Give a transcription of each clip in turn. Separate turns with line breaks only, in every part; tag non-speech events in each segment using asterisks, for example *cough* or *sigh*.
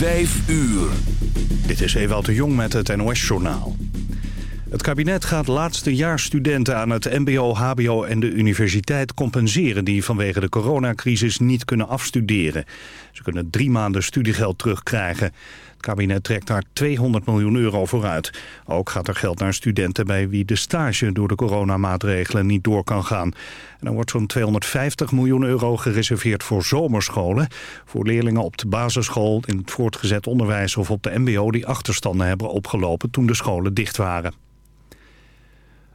Vijf uur.
Dit is Ewout de Jong met het NOS-journaal. Het kabinet gaat laatstejaarsstudenten aan het mbo, hbo en de universiteit compenseren... die vanwege de coronacrisis niet kunnen afstuderen. Ze kunnen drie maanden studiegeld terugkrijgen. Het kabinet trekt daar 200 miljoen euro vooruit. Ook gaat er geld naar studenten bij wie de stage door de coronamaatregelen niet door kan gaan. En er wordt zo'n 250 miljoen euro gereserveerd voor zomerscholen. Voor leerlingen op de basisschool, in het voortgezet onderwijs of op de mbo... die achterstanden hebben opgelopen toen de scholen dicht waren.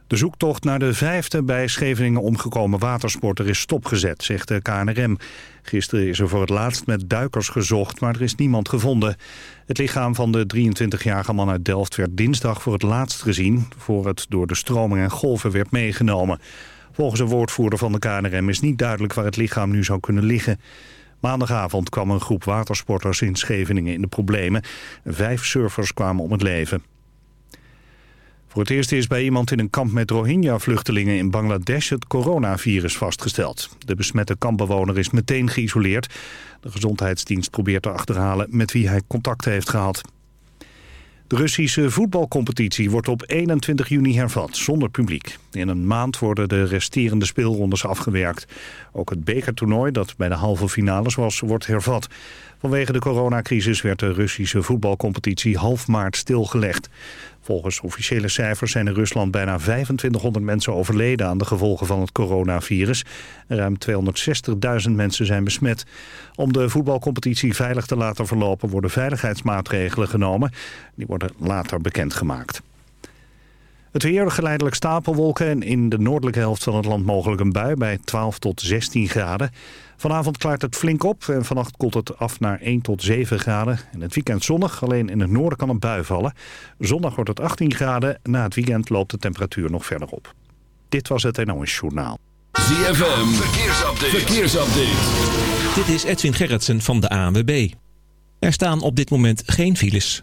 De zoektocht naar de vijfde bij Scheveningen omgekomen watersporter is stopgezet, zegt de KNRM. Gisteren is er voor het laatst met duikers gezocht, maar er is niemand gevonden. Het lichaam van de 23-jarige man uit Delft werd dinsdag voor het laatst gezien... voor het door de stroming en golven werd meegenomen. Volgens een woordvoerder van de KNRM is niet duidelijk waar het lichaam nu zou kunnen liggen. Maandagavond kwam een groep watersporters in Scheveningen in de problemen. Vijf surfers kwamen om het leven. Voor het eerst is bij iemand in een kamp met Rohingya-vluchtelingen in Bangladesh het coronavirus vastgesteld. De besmette kampbewoner is meteen geïsoleerd. De gezondheidsdienst probeert te achterhalen met wie hij contact heeft gehad. De Russische voetbalcompetitie wordt op 21 juni hervat, zonder publiek. In een maand worden de resterende speelrondes afgewerkt. Ook het bekertoernooi, dat bij de halve finales was, wordt hervat. Vanwege de coronacrisis werd de Russische voetbalcompetitie half maart stilgelegd. Volgens officiële cijfers zijn in Rusland bijna 2500 mensen overleden aan de gevolgen van het coronavirus. Ruim 260.000 mensen zijn besmet. Om de voetbalcompetitie veilig te laten verlopen worden veiligheidsmaatregelen genomen. Die worden later bekendgemaakt. Het weer geleidelijk stapelwolken en in de noordelijke helft van het land mogelijk een bui bij 12 tot 16 graden. Vanavond klaart het flink op en vannacht koelt het af naar 1 tot 7 graden. En het weekend zonnig, alleen in het noorden kan een bui vallen. Zondag wordt het 18 graden, na het weekend loopt de temperatuur nog verder op. Dit was het NOS Journaal.
ZFM, verkeersupdate. verkeersupdate.
Dit is Edwin Gerritsen van de ANWB. Er staan op dit moment geen files.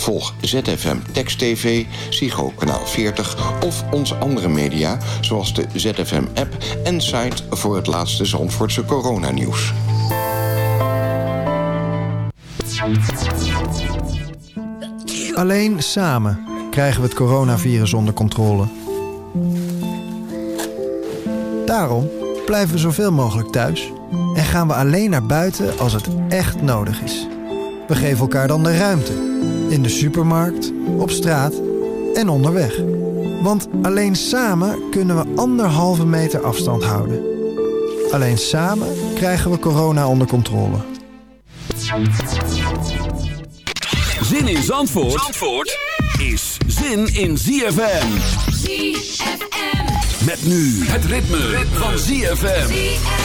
Volg ZFM Text TV, Psycho Kanaal 40 of onze andere media... zoals de ZFM-app en site voor het laatste Zandvoortse coronanieuws.
Alleen samen krijgen we het coronavirus onder controle. Daarom blijven we zoveel mogelijk thuis... en gaan we alleen naar buiten als het echt nodig is. We geven elkaar dan de ruimte. In de supermarkt, op straat en onderweg. Want alleen samen kunnen we anderhalve meter afstand houden. Alleen samen krijgen we corona onder controle.
Zin in Zandvoort, Zandvoort is zin in ZFM.
ZFM.
Met nu het ritme, ritme. van ZFM.
ZFM.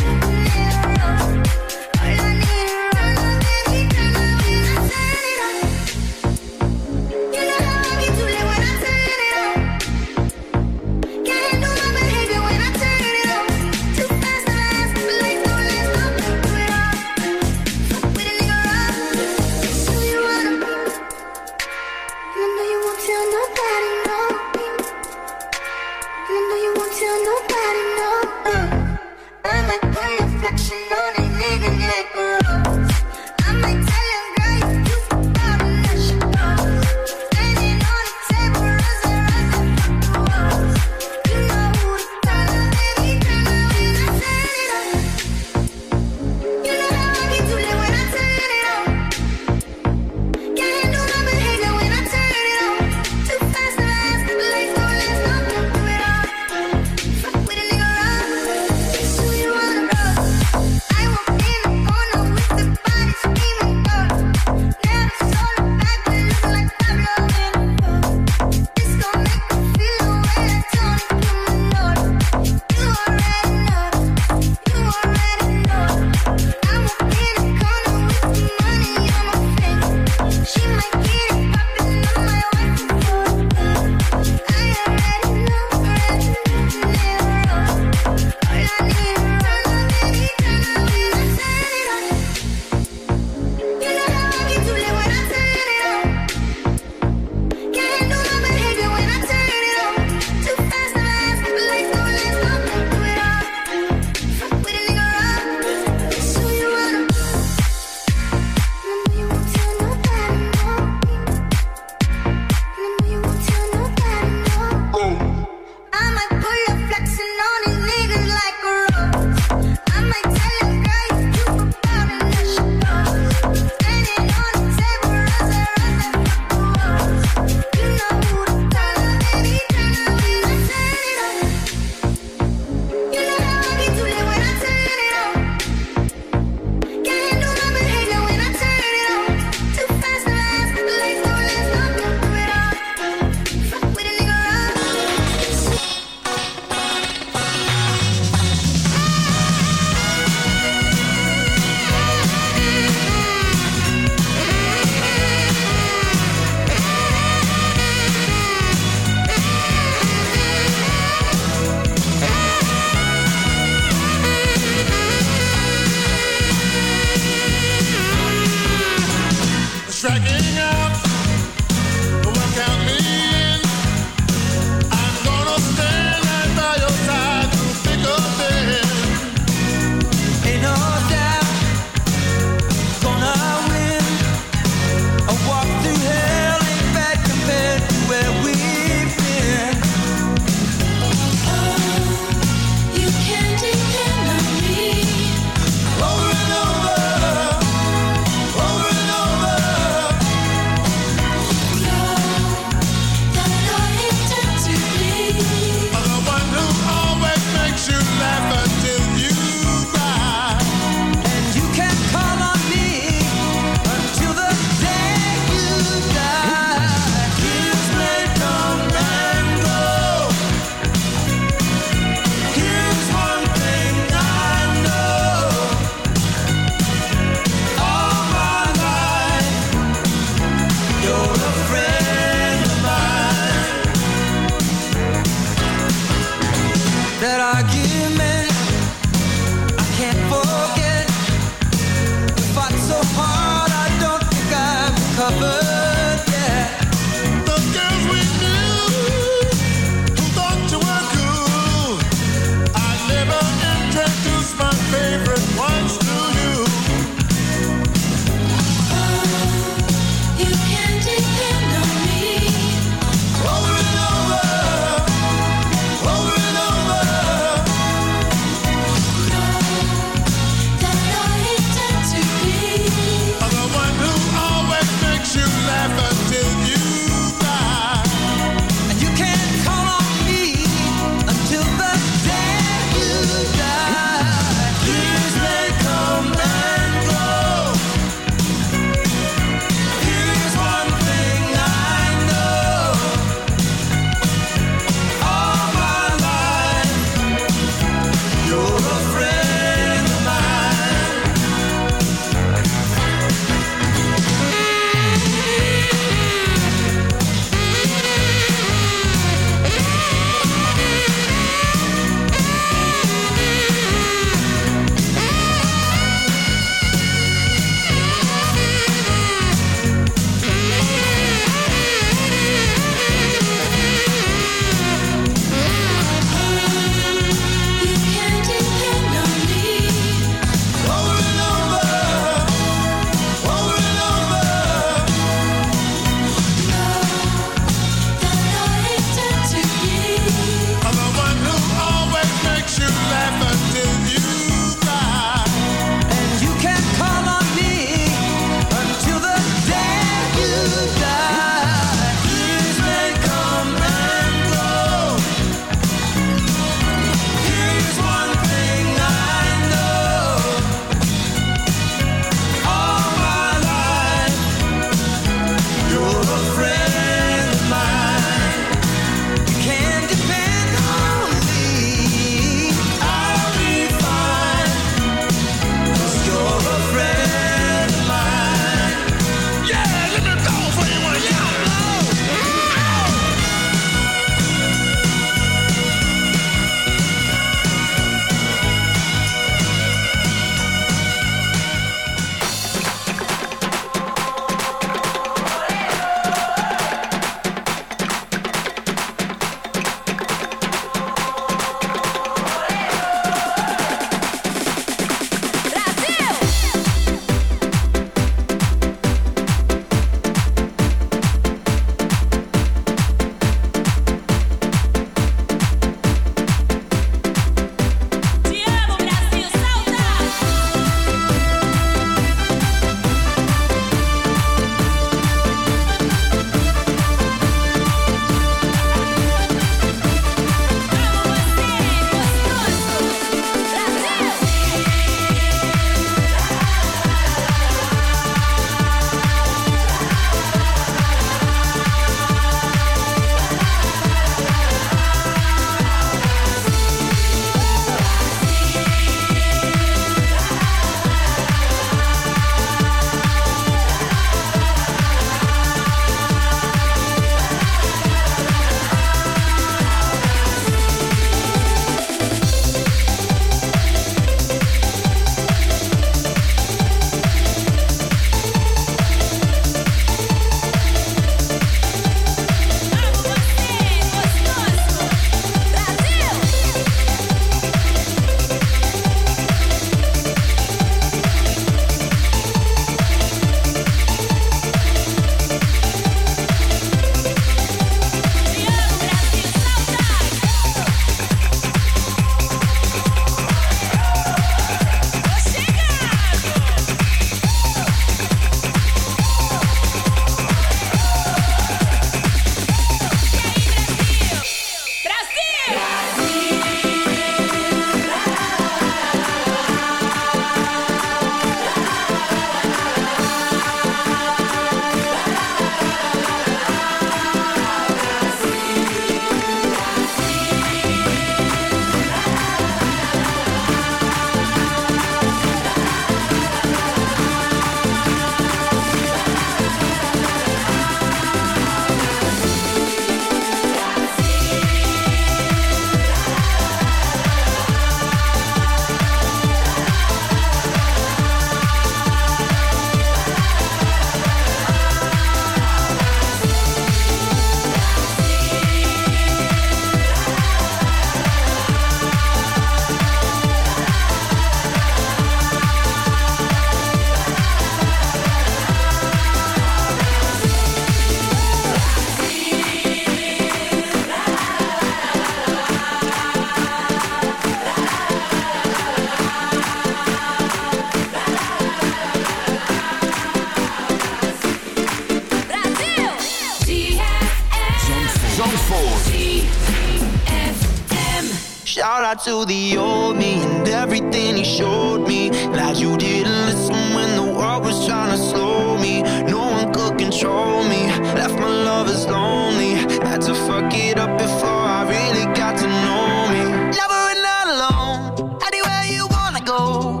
To the old me and everything he showed me. Glad you didn't listen when the world was trying to slow me. No one could control me. Left my lovers lonely. Had to fuck it up before I really got to know me. Never and not alone. Anywhere you wanna go.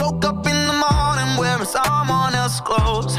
Woke up in the morning wearing someone else's clothes.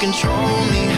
Control me.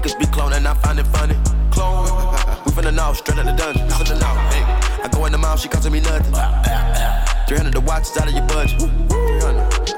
Niggas be cloning, I find it funny. Clone. *laughs* We finna know, straight out the dungeon. Hey. I go in the mouth, she costing me nothing. *laughs* 300 the watch is out of your budget.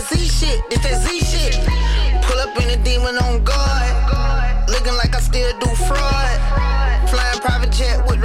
That Z shit, it's that Z shit. Pull up in a demon on guard. Looking like I still do fraud. Flying private jet with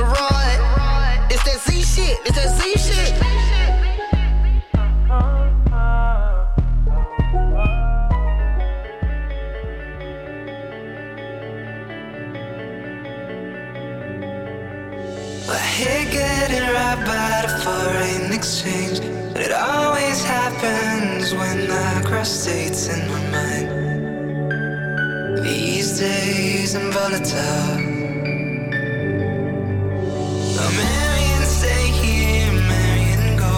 states in my mind. These days I'm volatile. Marrying, stay here, go.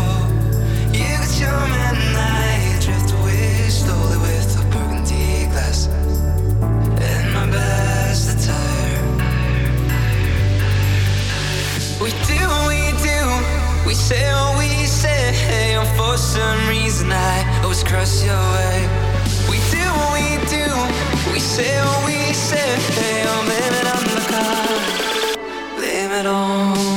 You got your man, and I drift away slowly with a burgundy glass. And my best attire. We do, we do, we say what we say. For some reason, I always cross your way. We do, what we do, we say what we say. Oh, blame it on the car, blame it on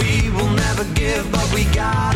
We
will
never give up, we
got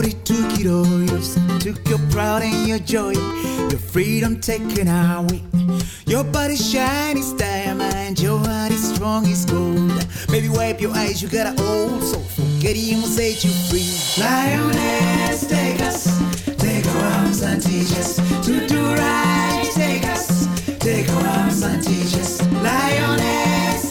42 kilos. Took your pride and your joy, your freedom taken away. Your body shine is diamond, your heart is strong as gold. Maybe wipe your eyes, you got an old soul. Forgetting will set you free. Lioness, take us, take our arms and teach us to do right. Take us, take our arms and teach us. Lioness,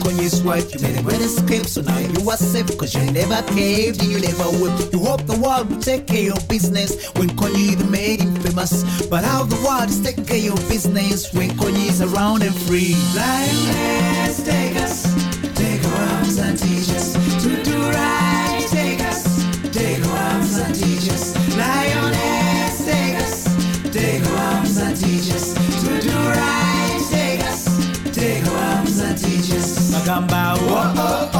Kanye's wife. You made a great escape, so now you are safe. Cause you never caved, you never would. You hope the world will take care of business when Kanye the made him famous. But how the world is taking care of business when Kanye is around and free. Life has take us, take our arms and teach us to do right. talking about. Whoa, oh, oh.